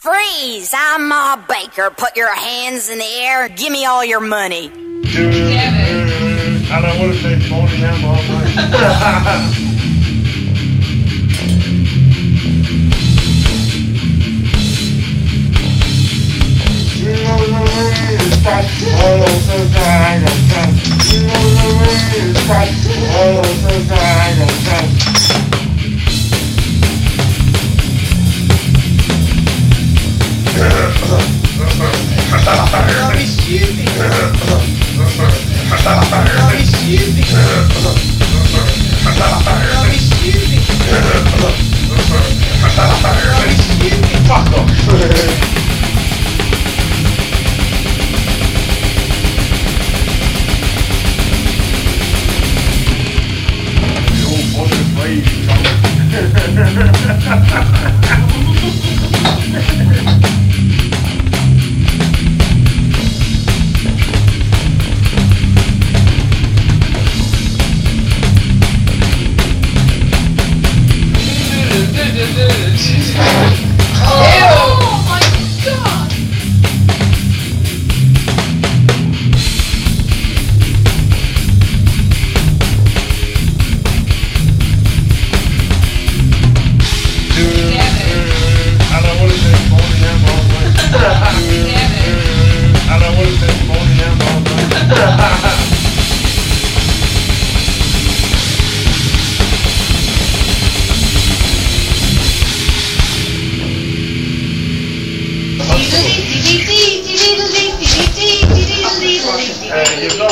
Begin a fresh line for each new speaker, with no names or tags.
Freeze! I'm Ma Baker. Put your hands in the air. Give me all your money.
I don't want to say phony now, Mom. Fuck off. The old bucket rage,
Oh
the Evet, yıldan